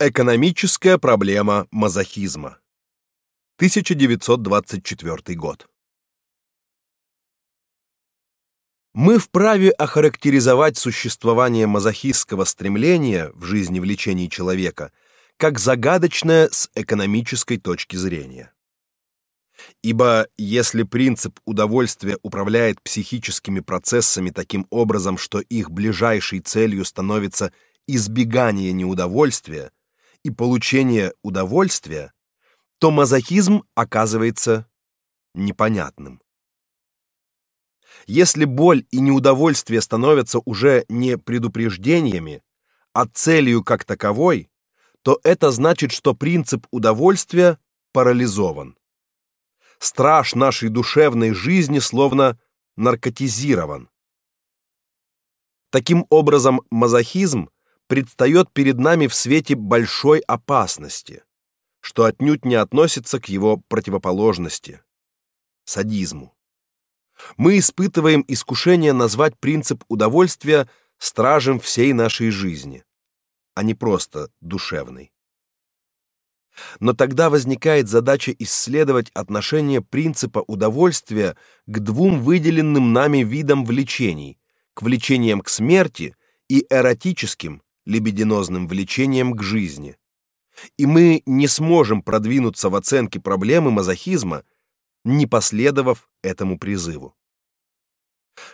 Экономическая проблема мазохизма. 1924 год. Мы вправе охарактеризовать существование мазохистского стремления в жизни влечений человека как загадочное с экономической точки зрения. Ибо если принцип удовольствия управляет психическими процессами таким образом, что их ближайшей целью становится избегание неудовольствия и получение удовольствия, то мазохизм оказывается непонятным. Если боль и неудовольствие становятся уже не предупреждениями, а целью как таковой, то это значит, что принцип удовольствия парализован. Страж нашей душевной жизни словно наркотизирован. Таким образом, мазохизм предстает перед нами в свете большой опасности, что отнюдь не относится к его противоположности садизму. Мы испытываем искушение назвать принцип удовольствия стражем всей нашей жизни, а не просто душевной. Но тогда возникает задача исследовать отношение принципа удовольствия к двум выделенным нами видам влечений: к влечениям к смерти и эротическим, либидинозным влечением к жизни. И мы не сможем продвинуться в оценке проблемы мазохизма, не последовав этому призыву.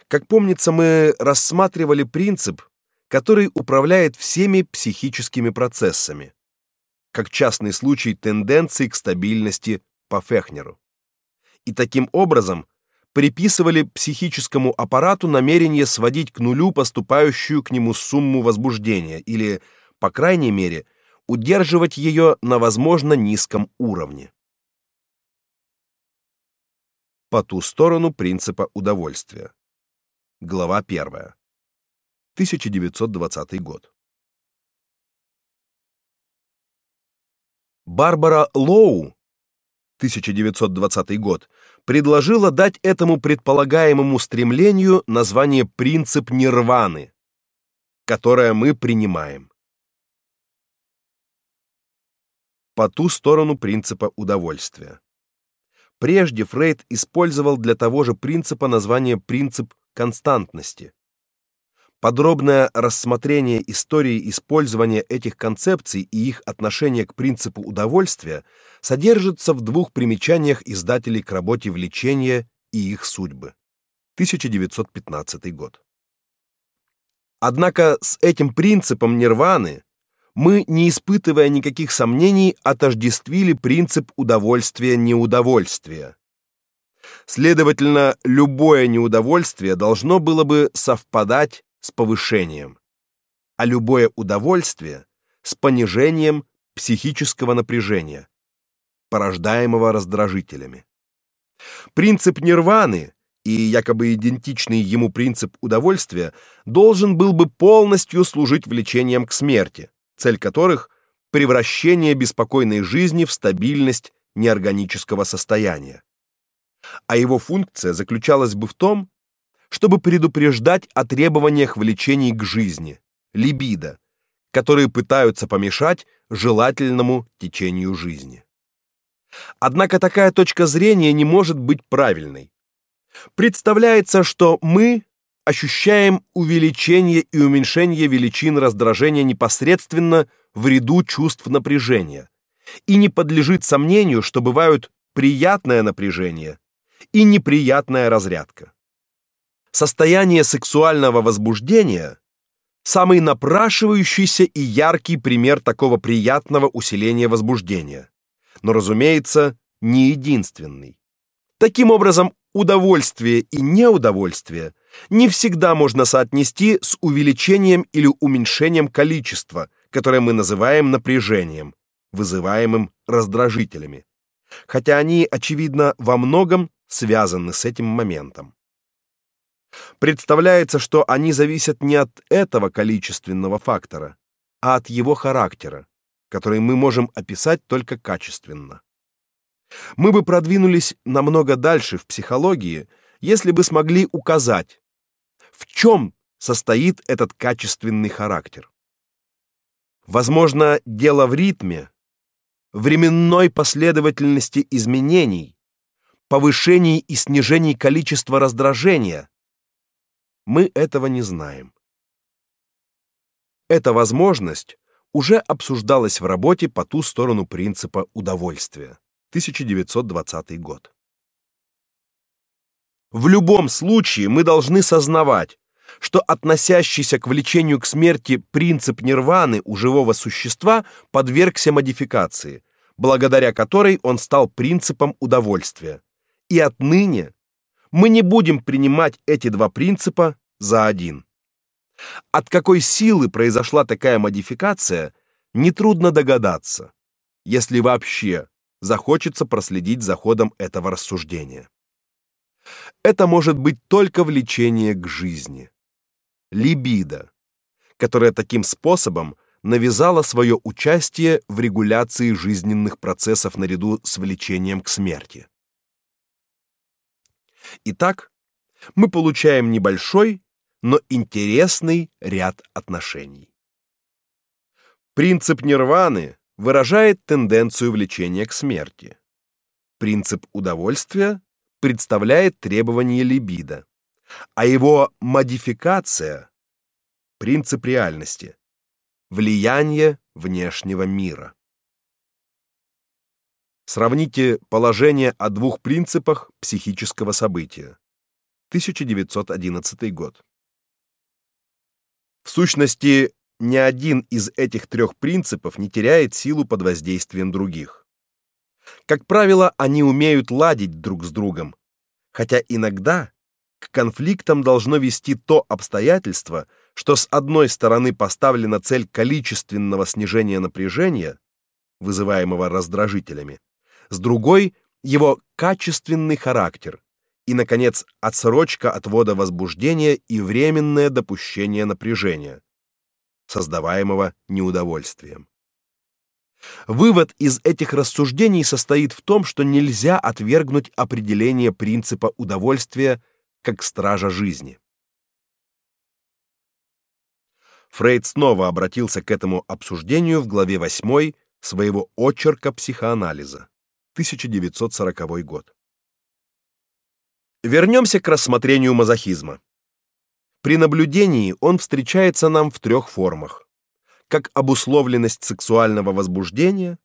Как помнится, мы рассматривали принцип, который управляет всеми психическими процессами, как частный случай тенденции к стабильности по Фехнеру. И таким образом приписывали психическому аппарату намерение сводить к нулю поступающую к нему сумму возбуждения или, по крайней мере, удерживать ее на возможно низком уровне. По ту сторону принципа удовольствия. Глава 1. 1920 год. Барбара Лоу 1920 год предложила дать этому предполагаемому стремлению название принцип нирваны, которое мы принимаем. По ту сторону принципа удовольствия. Прежде Фрейд использовал для того же принципа название принцип константности. Подробное рассмотрение истории использования этих концепций и их отношения к принципу удовольствия содержится в двух примечаниях издателей к работе влечения и их судьбы. 1915 год. Однако с этим принципом нирваны мы, не испытывая никаких сомнений, отождествили принцип удовольствия-неудовольствия. Следовательно, любое неудовольствие должно было бы совпадать с повышением, а любое удовольствие с понижением психического напряжения, порождаемого раздражителями. Принцип нирваны и якобы идентичный ему принцип удовольствия должен был бы полностью служить влечением к смерти, цель которых превращение беспокойной жизни в стабильность неорганического состояния. А его функция заключалась бы в том, чтобы предупреждать о требованиях влечений к жизни, либидо, которые пытаются помешать желательному течению жизни. Однако такая точка зрения не может быть правильной. Представляется, что мы ощущаем увеличение и уменьшение величин раздражения непосредственно в ряду чувств напряжения, и не подлежит сомнению, что бывают приятное напряжение и неприятная разрядка. Состояние сексуального возбуждения самый напрашивающийся и яркий пример такого приятного усиления возбуждения, но, разумеется, не единственный. Таким образом, удовольствие и неудовольствие не всегда можно соотнести с увеличением или уменьшением количества, которое мы называем напряжением, вызываемым раздражителями, хотя они очевидно во многом связаны с этим моментом. Представляется, что они зависят не от этого количественного фактора, а от его характера, который мы можем описать только качественно. Мы бы продвинулись намного дальше в психологии, если бы смогли указать, в чем состоит этот качественный характер. Возможно, дело в ритме, временной последовательности изменений, повышении и снижении количества раздражения. Мы этого не знаем. Эта возможность уже обсуждалась в работе по ту сторону принципа удовольствия. 1920 год. В любом случае мы должны сознавать, что относящийся к влечению к смерти принцип нирваны у живого существа подвергся модификации, благодаря которой он стал принципом удовольствия. И отныне мы не будем принимать эти два принципа за один. От какой силы произошла такая модификация, нетрудно догадаться, если вообще захочется проследить за ходом этого рассуждения. Это может быть только влечение к жизни. Либидо, которая таким способом навязала свое участие в регуляции жизненных процессов наряду с влечением к смерти. Итак, мы получаем небольшой, но интересный ряд отношений. Принцип нирваны выражает тенденцию влечения к смерти. Принцип удовольствия представляет требование либидо, а его модификация принцип реальности влияние внешнего мира. Сравните положение о двух принципах психического события. 1911 год. В сущности, ни один из этих трех принципов не теряет силу под воздействием других. Как правило, они умеют ладить друг с другом, хотя иногда к конфликтам должно вести то обстоятельство, что с одной стороны поставлена цель количественного снижения напряжения, вызываемого раздражителями, с другой его качественный характер и наконец отсрочка отвода возбуждения и временное допущение напряжения, создаваемого неудовольствием. Вывод из этих рассуждений состоит в том, что нельзя отвергнуть определение принципа удовольствия как стража жизни. Фрейд снова обратился к этому обсуждению в главе 8 своего очерка психоанализа. 1940 год. Вернемся к рассмотрению мазохизма. При наблюдении он встречается нам в трех формах: как обусловленность сексуального возбуждения,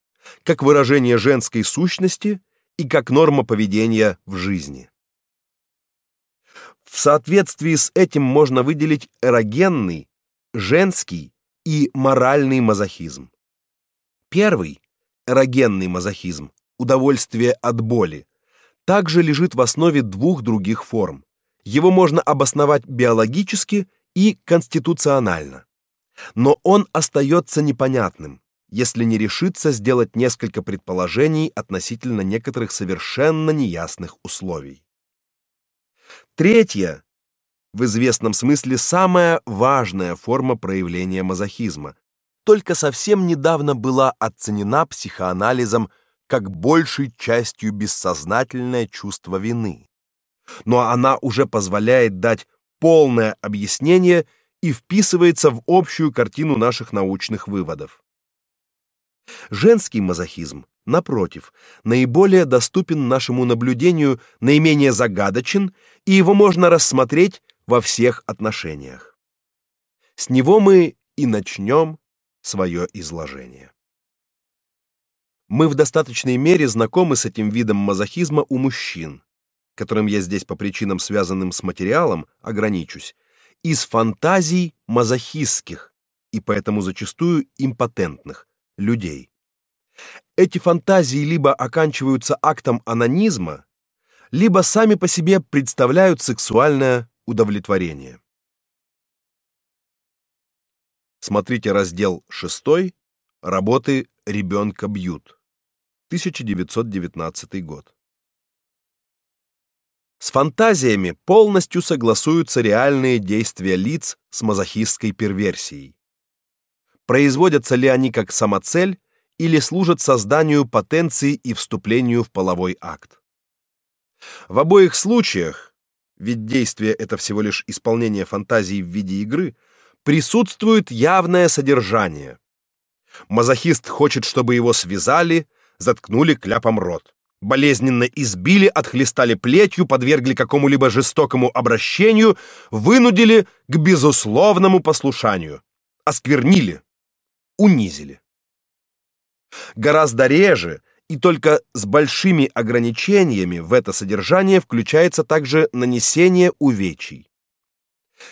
как выражение женской сущности и как норма поведения в жизни. В соответствии с этим можно выделить эрогенный, женский и моральный мазохизм. Первый эрогенный мазохизм удовольствие от боли также лежит в основе двух других форм. Его можно обосновать биологически и конституционально. Но он остается непонятным, если не решиться сделать несколько предположений относительно некоторых совершенно неясных условий. Третья, в известном смысле самая важная форма проявления мазохизма, только совсем недавно была оценена психоанализом как большей частью бессознательное чувство вины. Но она уже позволяет дать полное объяснение и вписывается в общую картину наших научных выводов. Женский мазохизм, напротив, наиболее доступен нашему наблюдению, наименее загадочен, и его можно рассмотреть во всех отношениях. С него мы и начнем свое изложение. Мы в достаточной мере знакомы с этим видом мазохизма у мужчин, которым я здесь по причинам, связанным с материалом, ограничусь, из фантазий мазохистских и поэтому зачастую импотентных людей. Эти фантазии либо оканчиваются актом анонизма, либо сами по себе представляют сексуальное удовлетворение. Смотрите раздел 6 работы Ребенка бьют. 1919 год. С фантазиями полностью согласуются реальные действия лиц с мазохистской перверсией. Производятся ли они как самоцель или служат созданию потенции и вступлению в половой акт. В обоих случаях, ведь действие это всего лишь исполнение фантазии в виде игры, присутствует явное содержание. Мазохист хочет, чтобы его связали, заткнули кляпом рот. Болезненно избили, отхлестали плетью, подвергли какому-либо жестокому обращению, вынудили к безусловному послушанию, осквернили, унизили. Гораздо реже и только с большими ограничениями в это содержание включается также нанесение увечий.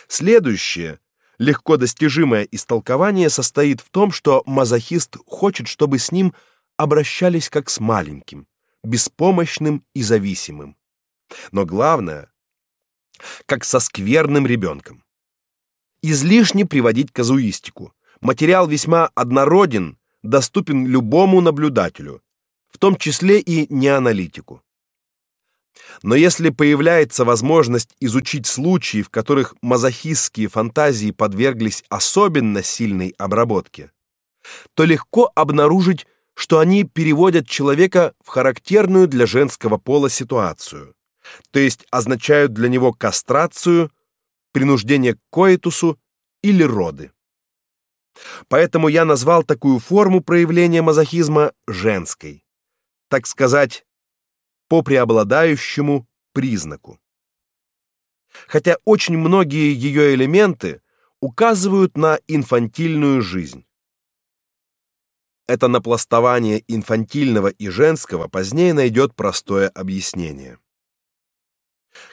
Следующее, легко достижимое истолкование состоит в том, что мазохист хочет, чтобы с ним обращались как с маленьким, беспомощным и зависимым. Но главное, как со скверным ребенком. Излишне приводить казуистику. Материал весьма однороден, доступен любому наблюдателю, в том числе и неаналитику. Но если появляется возможность изучить случаи, в которых мазохистские фантазии подверглись особенно сильной обработке, то легко обнаружить, что они переводят человека в характерную для женского пола ситуацию, то есть означают для него кастрацию, принуждение к коитусу или роды. Поэтому я назвал такую форму проявления мазохизма женской, так сказать, по преобладающему признаку. Хотя очень многие ее элементы указывают на инфантильную жизнь. Это напластование инфантильного и женского позднее найдет простое объяснение.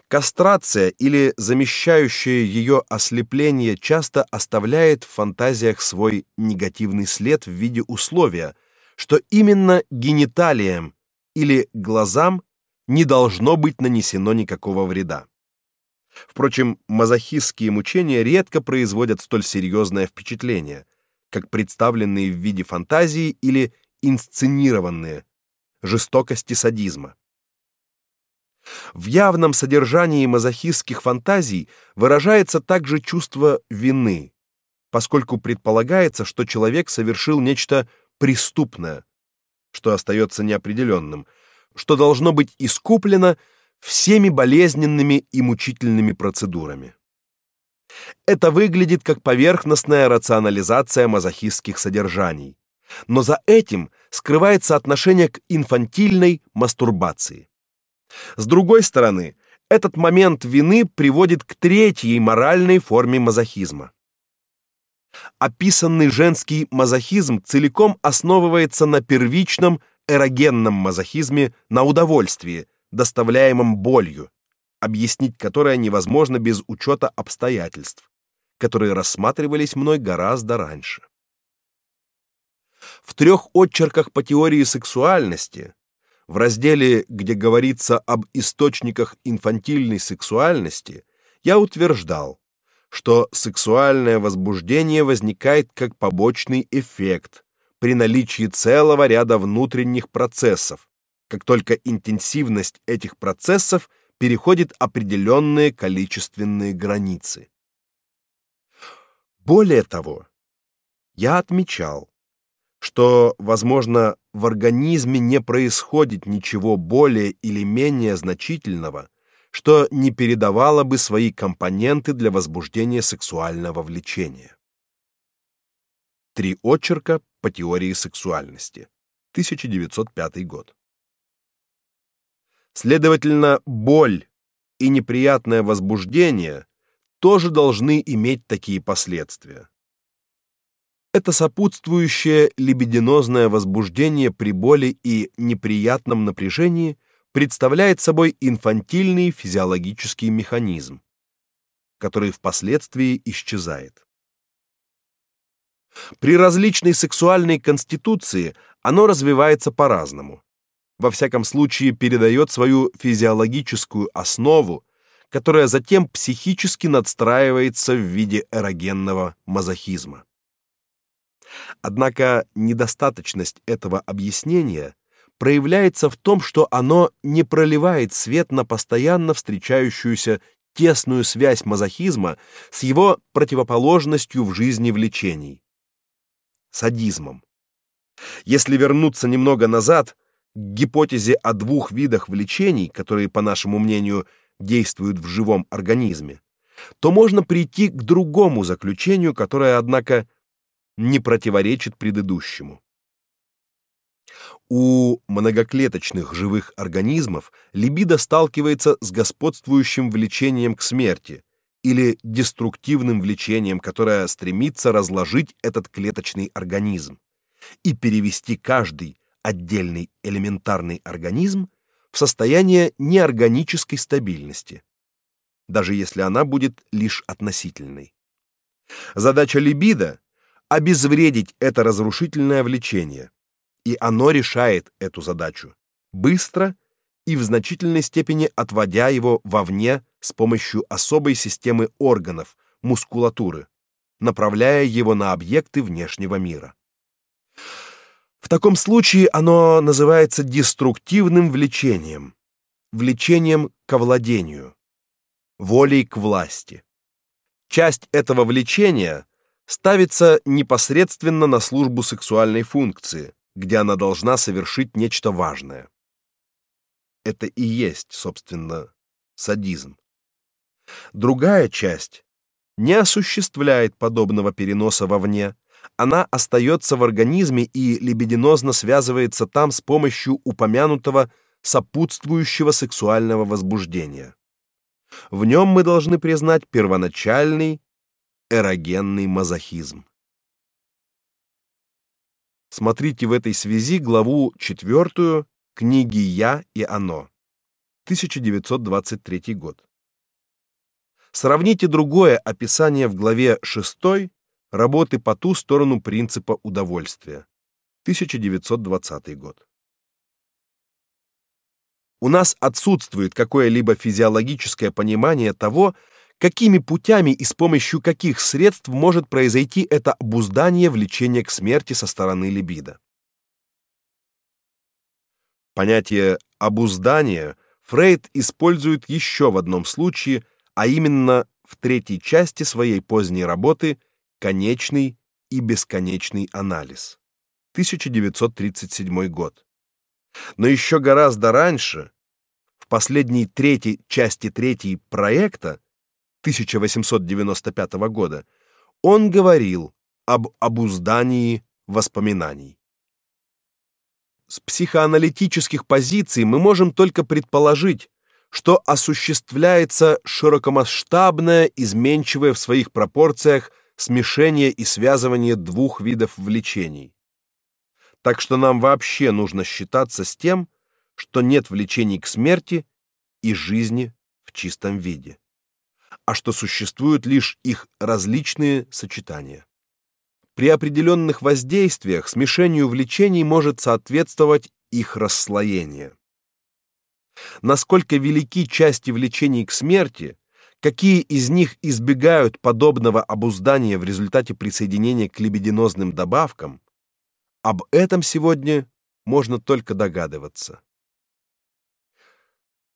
Кастрация или замещающее ее ослепление часто оставляет в фантазиях свой негативный след в виде условия, что именно гениталиям или глазам не должно быть нанесено никакого вреда. Впрочем, мазохистские мучения редко производят столь серьезное впечатление, как представленные в виде фантазии или инсценированные жестокости садизма. В явном содержании мазохистских фантазий выражается также чувство вины, поскольку предполагается, что человек совершил нечто преступное, что остается неопределенным, что должно быть искуплено всеми болезненными и мучительными процедурами. Это выглядит как поверхностная рационализация мазохистских содержаний, но за этим скрывается отношение к инфантильной мастурбации. С другой стороны, этот момент вины приводит к третьей моральной форме мазохизма. Описанный женский мазохизм целиком основывается на первичном эрогенном мазохизме, на удовольствии, доставляемом болью, объяснить которое невозможно без учета обстоятельств, которые рассматривались мной гораздо раньше. В трех отчерках по теории сексуальности в разделе, где говорится об источниках инфантильной сексуальности, я утверждал, что сексуальное возбуждение возникает как побочный эффект при наличии целого ряда внутренних процессов, как только интенсивность этих процессов переходит определенные количественные границы. Более того, я отмечал, что, возможно, в организме не происходит ничего более или менее значительного, что не передавало бы свои компоненты для возбуждения сексуального влечения. Три очерка по теории сексуальности. 1905 год. Следовательно, боль и неприятное возбуждение тоже должны иметь такие последствия. Это сопутствующее либидинозное возбуждение при боли и неприятном напряжении представляет собой инфантильный физиологический механизм, который впоследствии исчезает. При различной сексуальной конституции оно развивается по-разному. Во всяком случае, передает свою физиологическую основу, которая затем психически надстраивается в виде эрогенного мазохизма. Однако недостаточность этого объяснения проявляется в том, что оно не проливает свет на постоянно встречающуюся тесную связь мазохизма с его противоположностью в жизни влечений садизмом. Если вернуться немного назад к гипотезе о двух видах влечений, которые, по нашему мнению, действуют в живом организме, то можно прийти к другому заключению, которое, однако, не противоречит предыдущему. У многоклеточных живых организмов либидо сталкивается с господствующим влечением к смерти или деструктивным влечением, которое стремится разложить этот клеточный организм и перевести каждый отдельный элементарный организм в состояние неорганической стабильности, даже если она будет лишь относительной. Задача либидо обезвредить это разрушительное влечение, и оно решает эту задачу быстро и в значительной степени отводя его вовне с помощью особой системы органов, мускулатуры, направляя его на объекты внешнего мира. Таком случае оно называется деструктивным влечением, влечением к владению, волей к власти. Часть этого влечения ставится непосредственно на службу сексуальной функции, где она должна совершить нечто важное. Это и есть, собственно, садизм. Другая часть не осуществляет подобного переноса вовне, она остается в организме и либидинозно связывается там с помощью упомянутого сопутствующего сексуального возбуждения. В нем мы должны признать первоначальный эрогенный мазохизм. Смотрите в этой связи главу 4 книги Я и оно. 1923 год. Сравните другое описание в главе 6 Работы по ту сторону принципа удовольствия. 1920 год. У нас отсутствует какое-либо физиологическое понимание того, какими путями и с помощью каких средств может произойти это обуздание влечения к смерти со стороны либидо. Понятие обуздания Фрейд использует еще в одном случае, а именно в третьей части своей поздней работы Конечный и бесконечный анализ. 1937 год. Но еще гораздо раньше, в последней третьей части третьей проекта 1895 года, он говорил об обуздании воспоминаний. С психоаналитических позиций мы можем только предположить, что осуществляется широкомасштабное, изменчивое в своих пропорциях смешение и связывание двух видов влечений. Так что нам вообще нужно считаться с тем, что нет влечений к смерти и жизни в чистом виде, а что существуют лишь их различные сочетания. При определенных воздействиях смешению влечений может соответствовать их расслоение. Насколько велики части влечений к смерти, Какие из них избегают подобного обуздания в результате присоединения к либидинозным добавкам? Об этом сегодня можно только догадываться.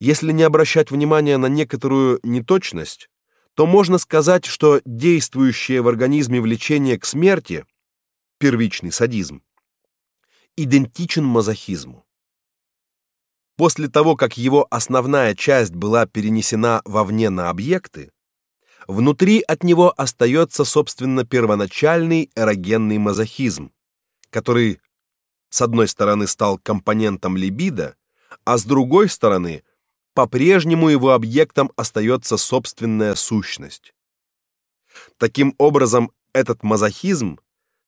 Если не обращать внимания на некоторую неточность, то можно сказать, что действующее в организме влечение к смерти, первичный садизм, идентичен мазохизму. После того, как его основная часть была перенесена вовне на объекты, внутри от него остается собственно первоначальный эрогенный мазохизм, который с одной стороны стал компонентом либидо, а с другой стороны по-прежнему его объектом остается собственная сущность. Таким образом, этот мазохизм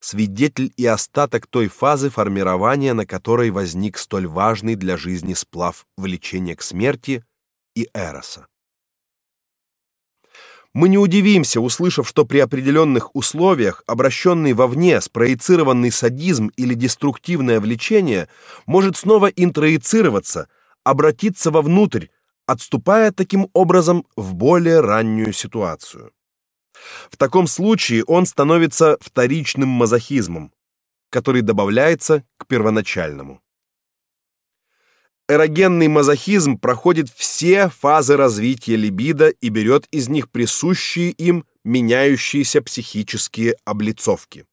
свидетель и остаток той фазы формирования, на которой возник столь важный для жизни сплав влечения к смерти и эроса. Мы не удивимся, услышав, что при определенных условиях обращенный вовне спроецированный садизм или деструктивное влечение может снова интроицироваться, обратиться вовнутрь, отступая таким образом в более раннюю ситуацию. В таком случае он становится вторичным мазохизмом, который добавляется к первоначальному. Эрогенный мазохизм проходит все фазы развития либидо и берет из них присущие им меняющиеся психические облицовки.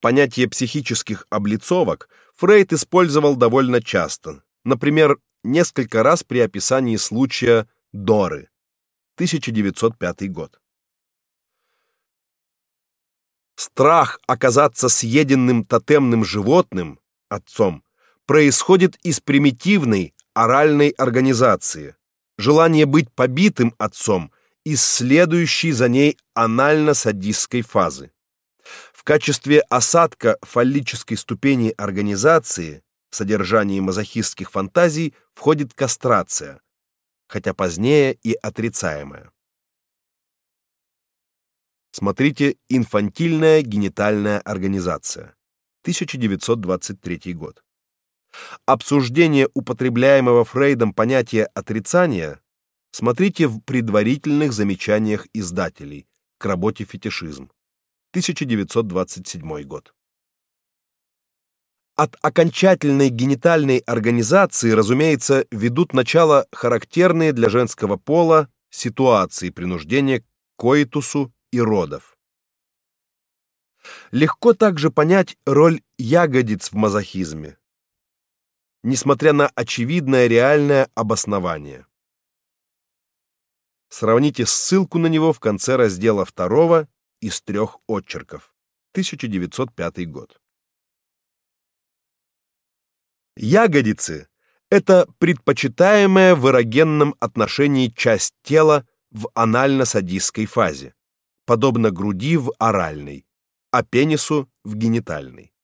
Понятие психических облицовок Фрейд использовал довольно часто. Например, несколько раз при описании случая Доры. 1905 год. Страх оказаться съеденным тотемным животным, отцом, происходит из примитивной оральной организации. Желание быть побитым отцом из следующей за ней анально-садистской фазы. В качестве осадка фаллической ступени организации в содержании мазохистских фантазий входит кастрация, хотя позднее и отрицаемая. Смотрите Инфантильная генитальная организация. 1923 год. Обсуждение употребляемого Фрейдом понятия отрицания смотрите в предварительных замечаниях издателей к работе Фетишизм. 1927 год. От окончательной генитальной организации, разумеется, ведут начало характерные для женского пола ситуации принуждения к коитусу и родов. Легко также понять роль ягодиц в мазохизме, несмотря на очевидное реальное обоснование. Сравните ссылку на него в конце раздела 2 из трех отчерков. 1905 год. Ягодицы это предпочитаемая в эрогенном отношении часть тела в анально-садистской фазе подобно груди в оральной, а пенису в генитальной.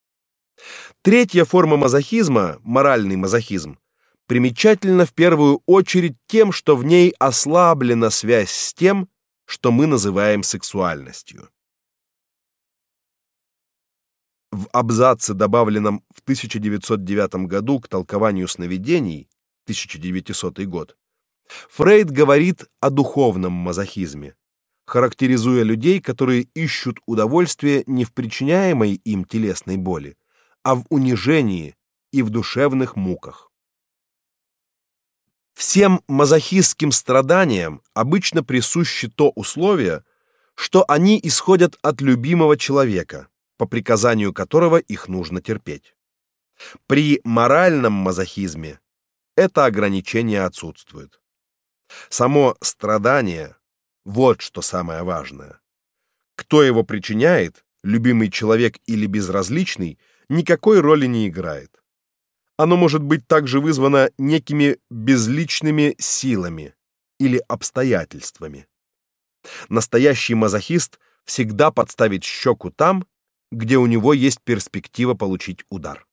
Третья форма мазохизма, моральный мазохизм, примечательна в первую очередь тем, что в ней ослаблена связь с тем, что мы называем сексуальностью. В абзаце, добавленном в 1909 году к толкованию сновидений, 1900 год, Фрейд говорит о духовном мазохизме, характеризуя людей, которые ищут удовольствие не в причиняемой им телесной боли, а в унижении и в душевных муках. Всем мазохистским страданиям обычно присуще то условие, что они исходят от любимого человека, по приказанию которого их нужно терпеть. При моральном мазохизме это ограничение отсутствует. Само страдание вот что самое важное. Кто его причиняет, любимый человек или безразличный, никакой роли не играет. Оно может быть также вызвано некими безличными силами или обстоятельствами. Настоящий мазохист всегда подставит щеку там, где у него есть перспектива получить удар.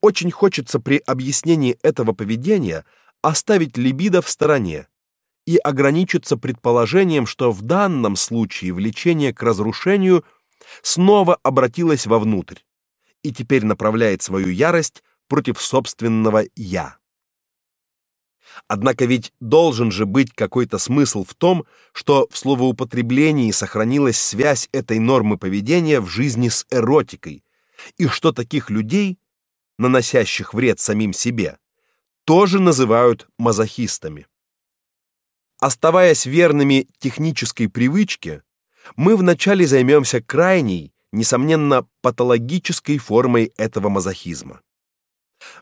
Очень хочется при объяснении этого поведения оставить либидо в стороне и ограничиться предположением, что в данном случае влечение к разрушению снова обратилось вовнутрь и теперь направляет свою ярость против собственного я. Однако ведь должен же быть какой-то смысл в том, что в словоупотреблении сохранилась связь этой нормы поведения в жизни с эротикой, и что таких людей, наносящих вред самим себе, тоже называют мазохистами. Оставаясь верными технической привычке, мы вначале займемся крайней, несомненно, патологической формой этого мазохизма.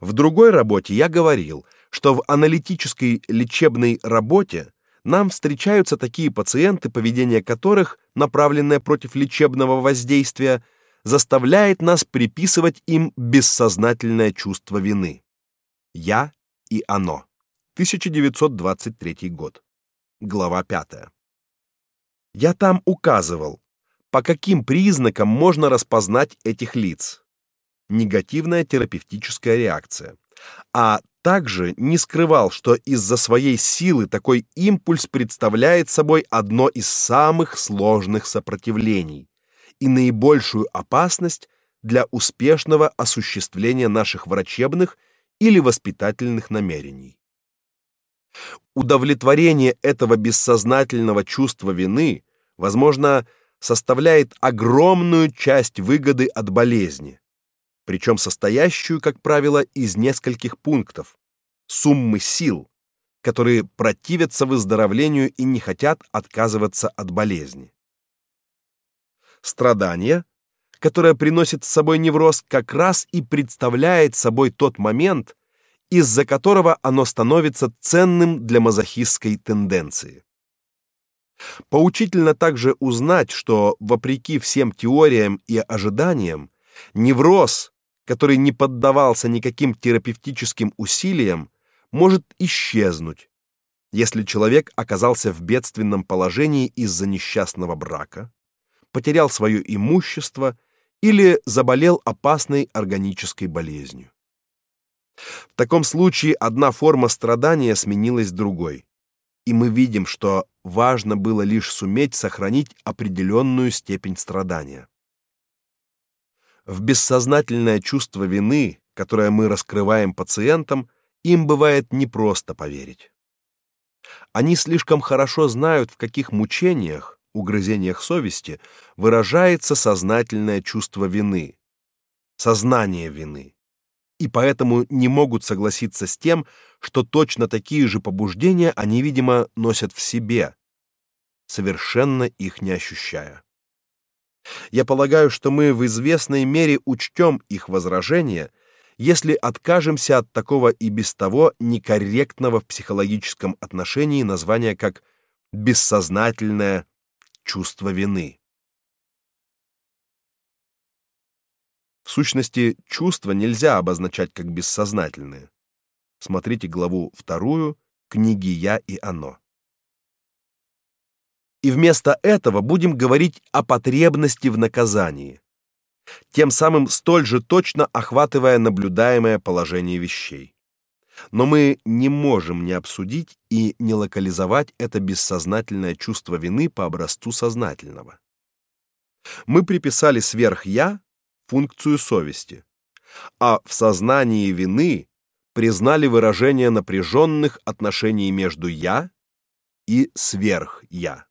В другой работе я говорил, что в аналитической лечебной работе нам встречаются такие пациенты, поведение которых, направленное против лечебного воздействия, заставляет нас приписывать им бессознательное чувство вины. Я и оно. 1923 год глава 5. Я там указывал, по каким признакам можно распознать этих лиц. Негативная терапевтическая реакция. А также не скрывал, что из-за своей силы такой импульс представляет собой одно из самых сложных сопротивлений и наибольшую опасность для успешного осуществления наших врачебных или воспитательных намерений. Удовлетворение этого бессознательного чувства вины, возможно, составляет огромную часть выгоды от болезни, причем состоящую, как правило, из нескольких пунктов, суммы сил, которые противятся выздоровлению и не хотят отказываться от болезни. Страдание, которое приносит с собой невроз, как раз и представляет собой тот момент, из-за которого оно становится ценным для мазохистской тенденции. Поучительно также узнать, что вопреки всем теориям и ожиданиям, невроз, который не поддавался никаким терапевтическим усилиям, может исчезнуть, если человек оказался в бедственном положении из-за несчастного брака, потерял свое имущество или заболел опасной органической болезнью. В таком случае одна форма страдания сменилась другой и мы видим, что важно было лишь суметь сохранить определенную степень страдания. В бессознательное чувство вины, которое мы раскрываем пациентам, им бывает непросто поверить. Они слишком хорошо знают, в каких мучениях, угрызениях совести выражается сознательное чувство вины, сознание вины и поэтому не могут согласиться с тем, что точно такие же побуждения они, видимо, носят в себе, совершенно их не ощущая. Я полагаю, что мы в известной мере учтем их возражения, если откажемся от такого и без того некорректного в психологическом отношении названия как бессознательное чувство вины. В сущности, чувства нельзя обозначать как бессознательные. Смотрите главу вторую книги Я и оно. И вместо этого будем говорить о потребности в наказании, тем самым столь же точно охватывая наблюдаемое положение вещей. Но мы не можем не обсудить и не локализовать это бессознательное чувство вины по образцу сознательного. Мы приписали сверх-я функцию совести, а в сознании вины признали выражение напряженных отношений между я и сверх-я.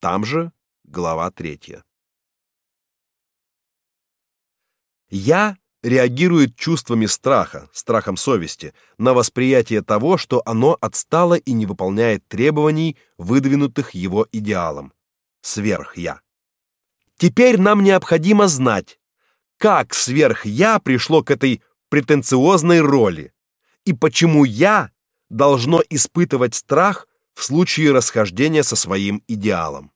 Там же глава третья. Я реагирует чувствами страха, страхом совести, на восприятие того, что оно отстало и не выполняет требований, выдвинутых его идеалом, сверх-я. Теперь нам необходимо знать, как сверх-я пришло к этой претенциозной роли и почему я должно испытывать страх в случае расхождения со своим идеалом.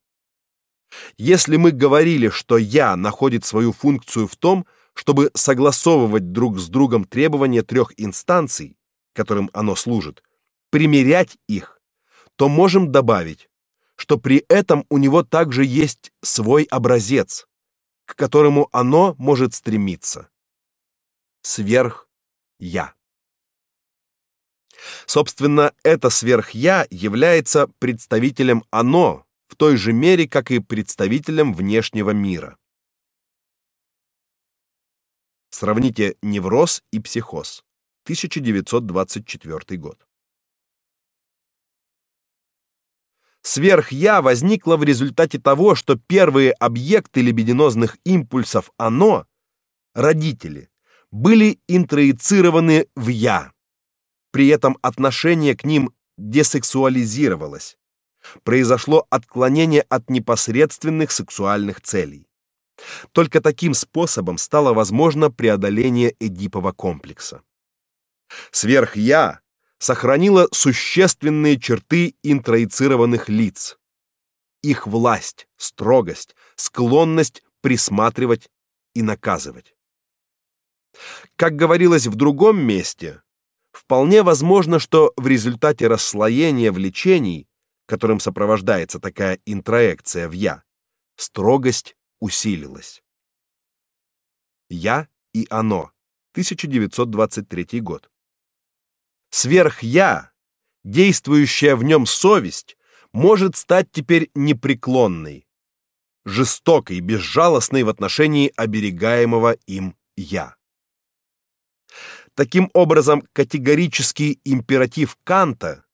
Если мы говорили, что я находит свою функцию в том, чтобы согласовывать друг с другом требования трех инстанций, которым оно служит, примерять их, то можем добавить, что при этом у него также есть свой образец, к которому оно может стремиться. Сверх я. Собственно, это сверх я является представителем оно в той же мере, как и представителем внешнего мира. Сравните невроз и психоз. 1924 год. Сверх-я возникло в результате того, что первые объекты либидинозных импульсов оно, родители, были интроицированы в я. При этом отношение к ним десексуализировалось. Произошло отклонение от непосредственных сексуальных целей. Только таким способом стало возможно преодоление Эдипова комплекса. Сверх-я сохранила существенные черты интроицированных лиц. Их власть, строгость, склонность присматривать и наказывать. Как говорилось в другом месте, вполне возможно, что в результате расслоения влечений, которым сопровождается такая интроекция в я, строгость усилилась. Я и оно. 1923 год. Сверх-я, действующая в нем совесть, может стать теперь непреклонной, жестокой, безжалостной в отношении оберегаемого им я. Таким образом, категорический императив Канта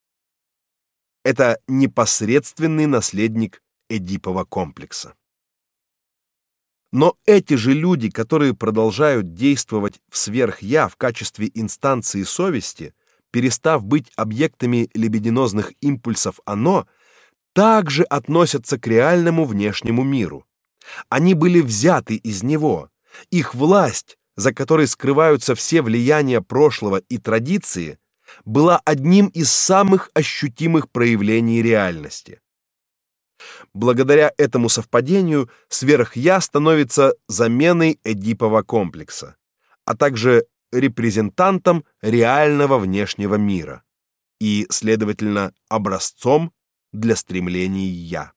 это непосредственный наследник Эдипова комплекса. Но эти же люди, которые продолжают действовать в сверх-я в качестве инстанции совести, перестав быть объектами лебединозных импульсов оно, также относятся к реальному внешнему миру. Они были взяты из него. Их власть, за которой скрываются все влияния прошлого и традиции, была одним из самых ощутимых проявлений реальности. Благодаря этому совпадению сверхя становится заменой Эдипова комплекса, а также репрезентантом реального внешнего мира и, следовательно, образцом для стремлений я.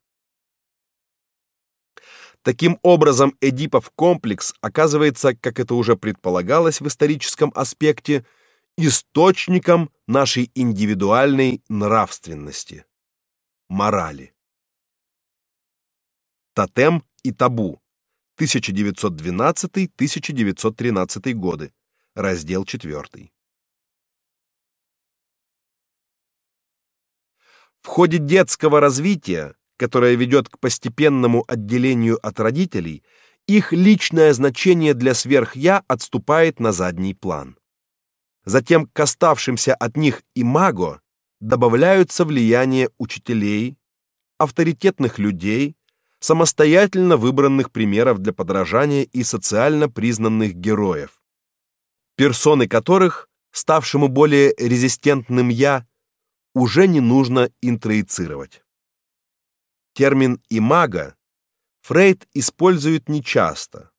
Таким образом, Эдипов комплекс оказывается, как это уже предполагалось в историческом аспекте, источником нашей индивидуальной нравственности, морали. Тотем и табу. 1912-1913 годы. Раздел 4. В ходе детского развития, которое ведет к постепенному отделению от родителей, их личное значение для сверхя отступает на задний план. Затем к оставшимся от них имаго добавляются влияние учителей, авторитетных людей, самостоятельно выбранных примеров для подражания и социально признанных героев, персоны которых, ставшему более резистентным я, уже не нужно интроицировать. Термин имаго Фрейд использует нечасто,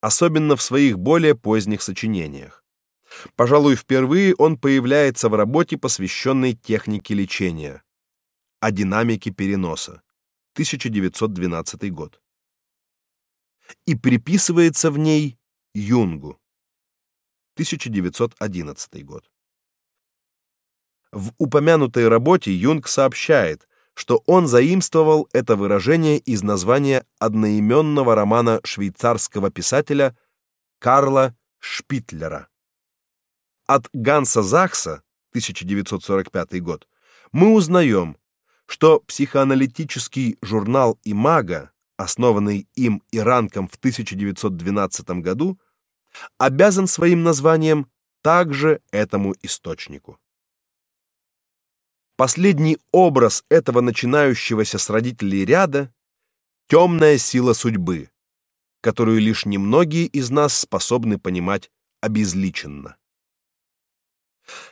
особенно в своих более поздних сочинениях. Пожалуй, впервые он появляется в работе, посвященной технике лечения, о динамике переноса, 1912 год. И приписывается в ней Юнгу, 1911 год. В упомянутой работе Юнг сообщает, что он заимствовал это выражение из названия одноименного романа швейцарского писателя Карла Шпитлера. От Ганса Захса, 1945 год, мы узнаем, что психоаналитический журнал Имага, основанный им и Ранком в 1912 году, обязан своим названием также этому источнику. Последний образ этого начинающегося с родителей ряда темная сила судьбы, которую лишь немногие из нас способны понимать обезличенно.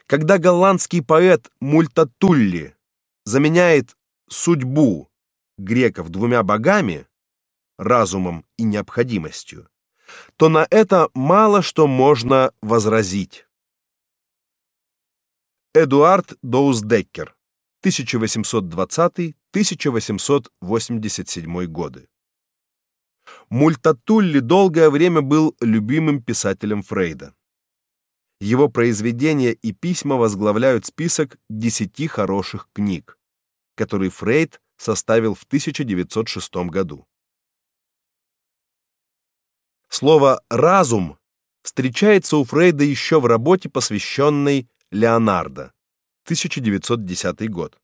Когда голландский поэт Мультатулли заменяет судьбу греков двумя богами, разумом и необходимостью, то на это мало что можно возразить. Эдуард Доуздеккер 1820-1887 годы. Мультатулли долгое время был любимым писателем Фрейда. Его произведения и письма возглавляют список десяти хороших книг, который Фрейд составил в 1906 году. Слово разум встречается у Фрейда еще в работе, посвященной Леонардо, 1910 год.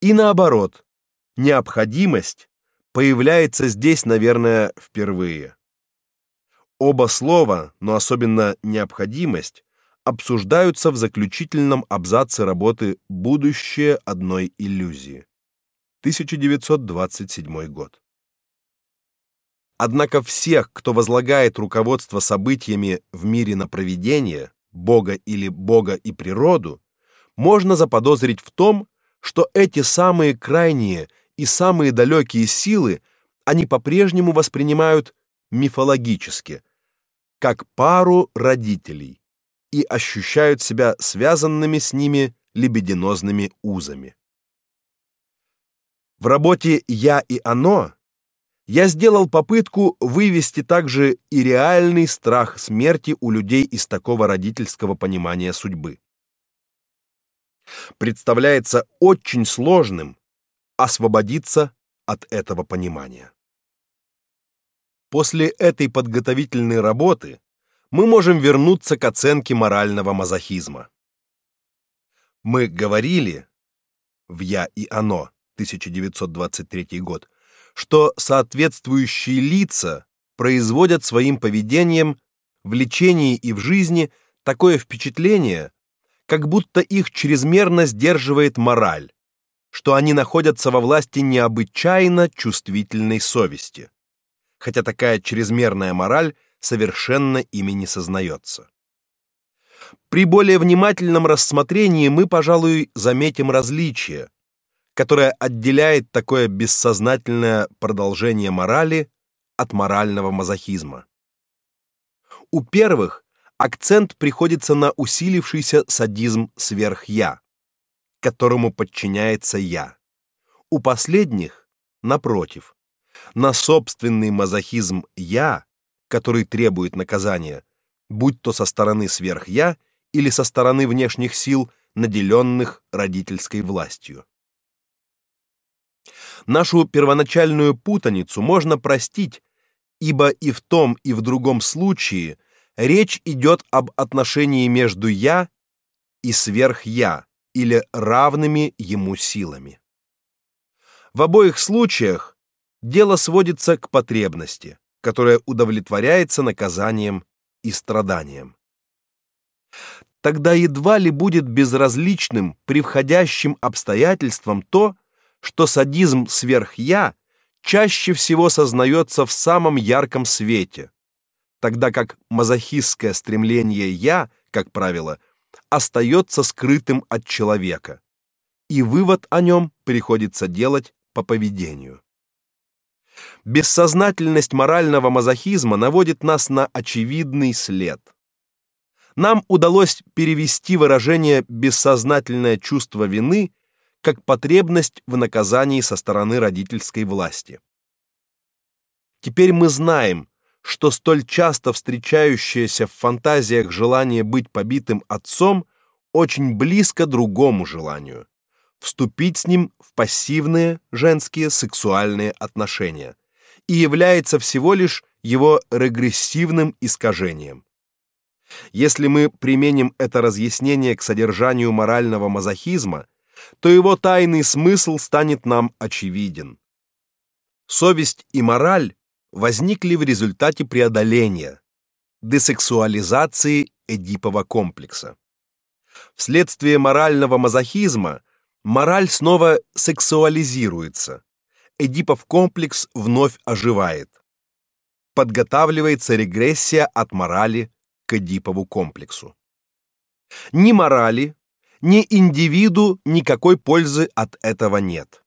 И наоборот, необходимость появляется здесь, наверное, впервые. Оба слова, но особенно необходимость, обсуждаются в заключительном абзаце работы Будущее одной иллюзии. 1927 год. Однако всех, кто возлагает руководство событиями в мире на провидение, Бога или Бога и природу, можно заподозрить в том, что эти самые крайние и самые далекие силы они по-прежнему воспринимают мифологически, как пару родителей и ощущают себя связанными с ними лебединозными узами. В работе «Я и оно» я сделал попытку вывести также и реальный страх смерти у людей из такого родительского понимания судьбы. Представляется очень сложным освободиться от этого понимания. После этой подготовительной работы мы можем вернуться к оценке морального мазохизма. Мы говорили в Я и оно 1923 год, что соответствующие лица производят своим поведением в лечении и в жизни такое впечатление, как будто их чрезмерно сдерживает мораль, что они находятся во власти необычайно чувствительной совести, хотя такая чрезмерная мораль совершенно ими не сознается. При более внимательном рассмотрении мы, пожалуй, заметим различие, которое отделяет такое бессознательное продолжение морали от морального мазохизма. У первых акцент приходится на усилившийся садизм сверх-я, которому подчиняется я. У последних, напротив, на собственный мазохизм я, который требует наказания, будь то со стороны сверх-я или со стороны внешних сил, наделенных родительской властью. Нашу первоначальную путаницу можно простить, ибо и в том, и в другом случае речь идет об отношении между я и сверх-я или равными ему силами. В обоих случаях дело сводится к потребности, которая удовлетворяется наказанием и страданием. Тогда едва ли будет безразличным при входящим обстоятельствам то, что садизм сверх-я чаще всего сознается в самом ярком свете, тогда как мазохистское стремление «я», как правило, остается скрытым от человека, и вывод о нем приходится делать по поведению. Бессознательность морального мазохизма наводит нас на очевидный след. Нам удалось перевести выражение бессознательное чувство вины как потребность в наказании со стороны родительской власти. Теперь мы знаем, что столь часто встречающееся в фантазиях желание быть побитым отцом очень близко другому желанию вступить с ним в пассивные женские сексуальные отношения и является всего лишь его регрессивным искажением. Если мы применим это разъяснение к содержанию морального мазохизма, то его тайный смысл станет нам очевиден. Совесть и мораль возникли в результате преодоления десексуализации Эдипова комплекса. Вследствие морального мазохизма мораль снова сексуализируется. Эдипов комплекс вновь оживает. Подготавливается регрессия от морали к Эдипову комплексу. Ни морали, ни индивиду никакой пользы от этого нет.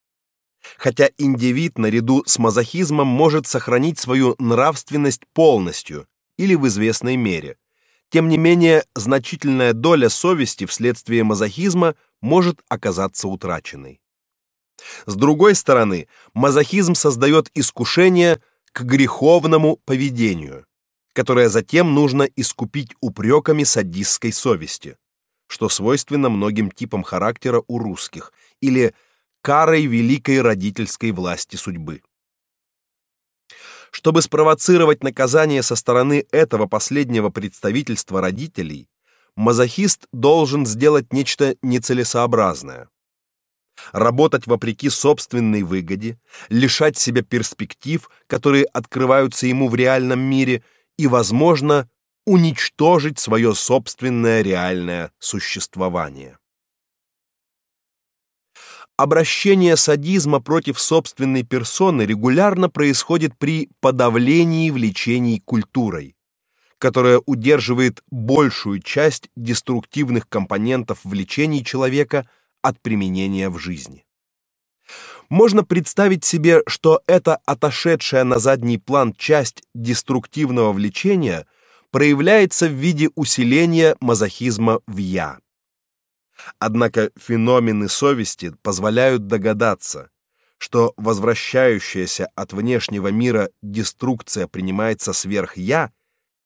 Хотя индивид наряду с мазохизмом может сохранить свою нравственность полностью или в известной мере. Тем не менее, значительная доля совести вследствие мазохизма может оказаться утраченной. С другой стороны, мазохизм создает искушение к греховному поведению, которое затем нужно искупить упреками садистской совести что свойственно многим типам характера у русских, или карой великой родительской власти судьбы. Чтобы спровоцировать наказание со стороны этого последнего представительства родителей, мазохист должен сделать нечто нецелесообразное. Работать вопреки собственной выгоде, лишать себя перспектив, которые открываются ему в реальном мире, и, возможно, уничтожить свое собственное реальное существование. Обращение садизма против собственной персоны регулярно происходит при подавлении влечений культурой, которая удерживает большую часть деструктивных компонентов влечений человека от применения в жизни. Можно представить себе, что эта отошедшая на задний план часть деструктивного влечения – проявляется в виде усиления мазохизма в я. Однако феномены совести позволяют догадаться, что возвращающаяся от внешнего мира деструкция принимается сверх я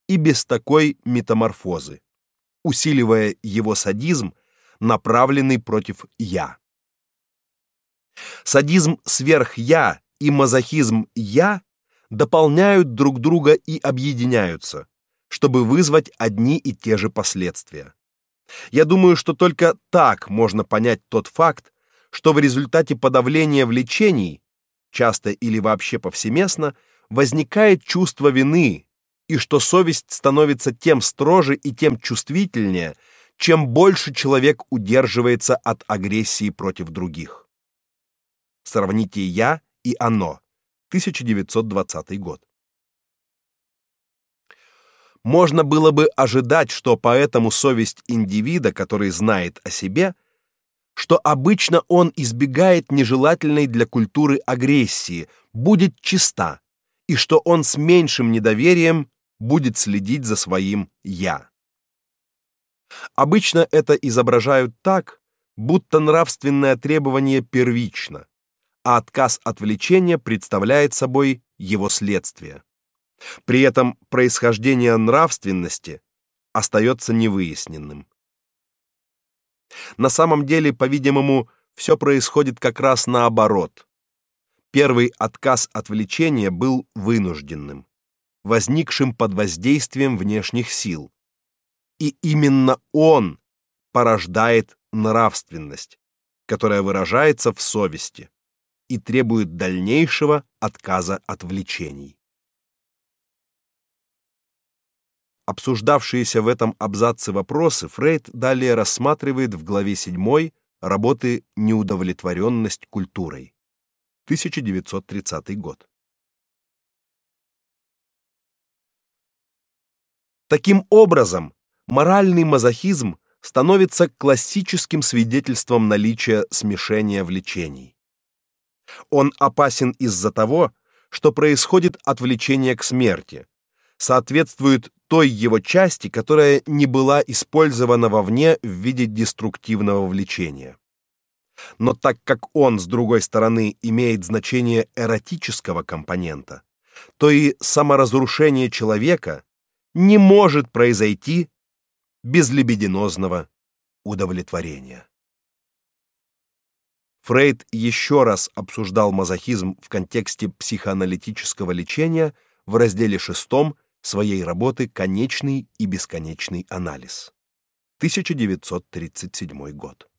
и без такой метаморфозы, усиливая его садизм, направленный против я. Садизм сверх я и мазохизм я дополняют друг друга и объединяются, чтобы вызвать одни и те же последствия. Я думаю, что только так можно понять тот факт, что в результате подавления влечений, часто или вообще повсеместно, возникает чувство вины, и что совесть становится тем строже и тем чувствительнее, чем больше человек удерживается от агрессии против других. Сравните я и оно. 1920 год. Можно было бы ожидать, что поэтому совесть индивида, который знает о себе, что обычно он избегает нежелательной для культуры агрессии, будет чиста, и что он с меньшим недоверием будет следить за своим я. Обычно это изображают так, будто нравственное требование первично, а отказ от влечения представляет собой его следствие. При этом происхождение нравственности остается невыясненным. На самом деле, по-видимому, все происходит как раз наоборот. Первый отказ от влечения был вынужденным, возникшим под воздействием внешних сил. И именно он порождает нравственность, которая выражается в совести и требует дальнейшего отказа от влечений. Обсуждавшиеся в этом абзаце вопросы Фрейд далее рассматривает в главе 7 работы Неудовлетворенность культурой. 1930 год. Таким образом, моральный мазохизм становится классическим свидетельством наличия смешения влечений. Он опасен из-за того, что происходит от влечения к смерти, соответствует той его части, которая не была использована вовне в виде деструктивного влечения. Но так как он с другой стороны имеет значение эротического компонента, то и саморазрушение человека не может произойти без либидинозного удовлетворения. Фрейд еще раз обсуждал мазохизм в контексте психоаналитического лечения в разделе шестом своей работы Конечный и бесконечный анализ. 1937 год.